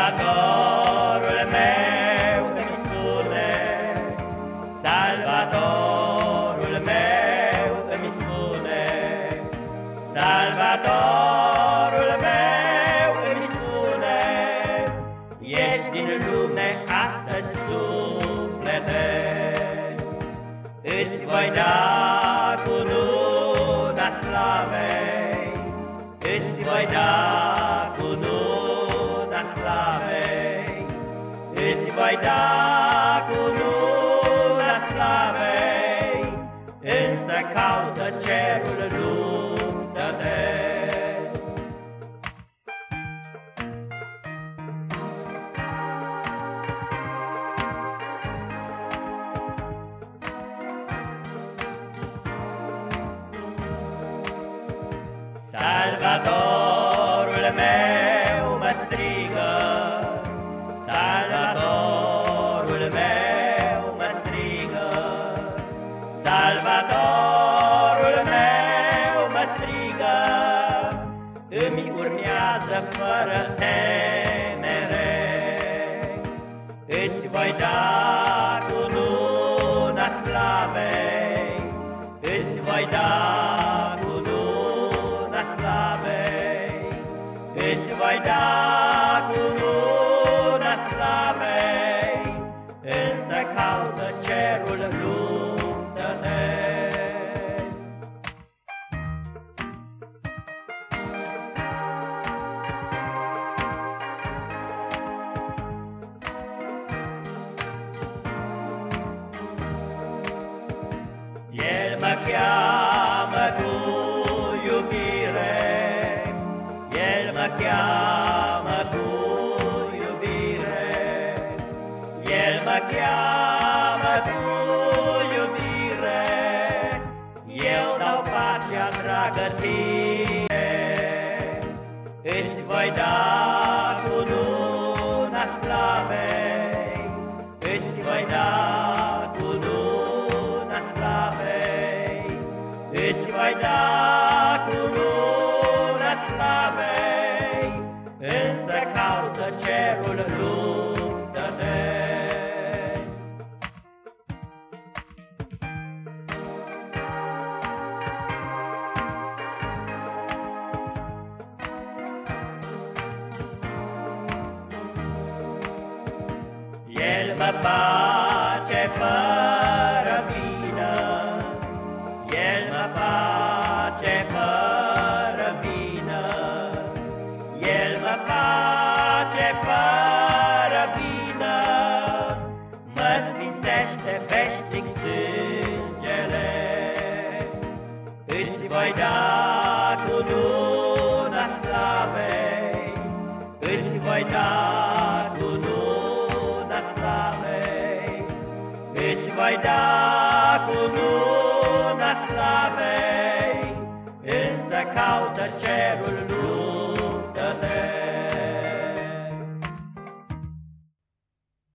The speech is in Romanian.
Salvatorul meu îmi spune, Salvatorul meu îmi spune, Salvatorul meu îmi spune, Ești din lume astăzi suflete, Îți voi da cu luna slavei, Îți voi da voi da cu luna slavei, Însă caută cerul luptă-te. Salvatorul meu urmează fără temere. Îți voi da cu luna slavei, Îți voi da cu luna slavei, Îți voi da cheamă cu iubire, El mă cheamă cu iubire, El mă cheamă cu iubire, Eu dau pacea dragă tine, Îți voi da cu luna slavei, Îți voi da cu luna slavei, Însă caută cerul luptă-te. El mă face voi da cu luna slavei, Îți voi da cu luna slavei, Îți voi da cu luna slavei, însă caută cerul lui.